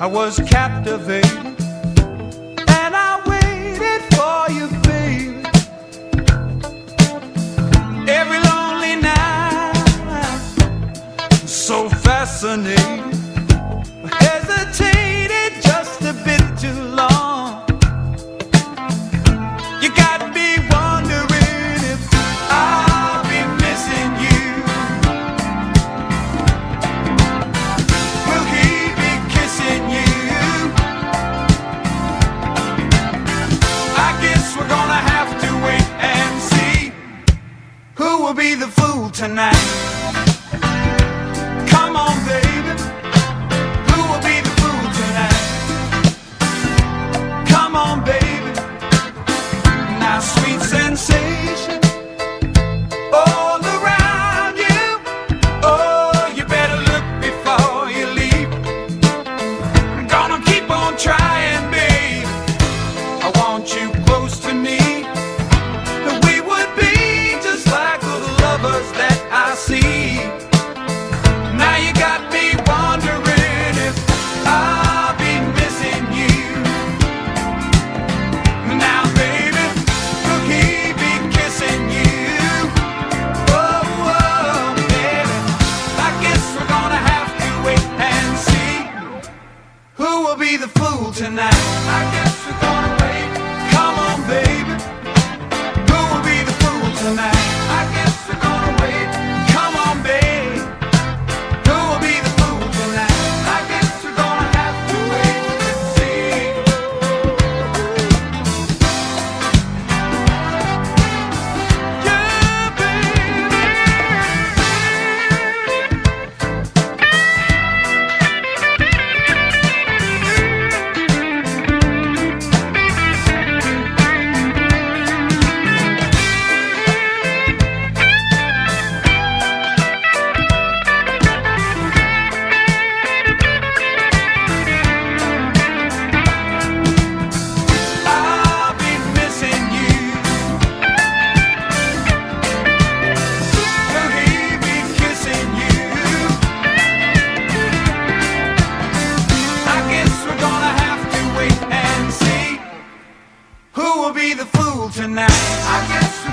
I was captivated and I waited for you. gonna have to wait and see who will be the fool tonight. tonight. Who will be the fool tonight?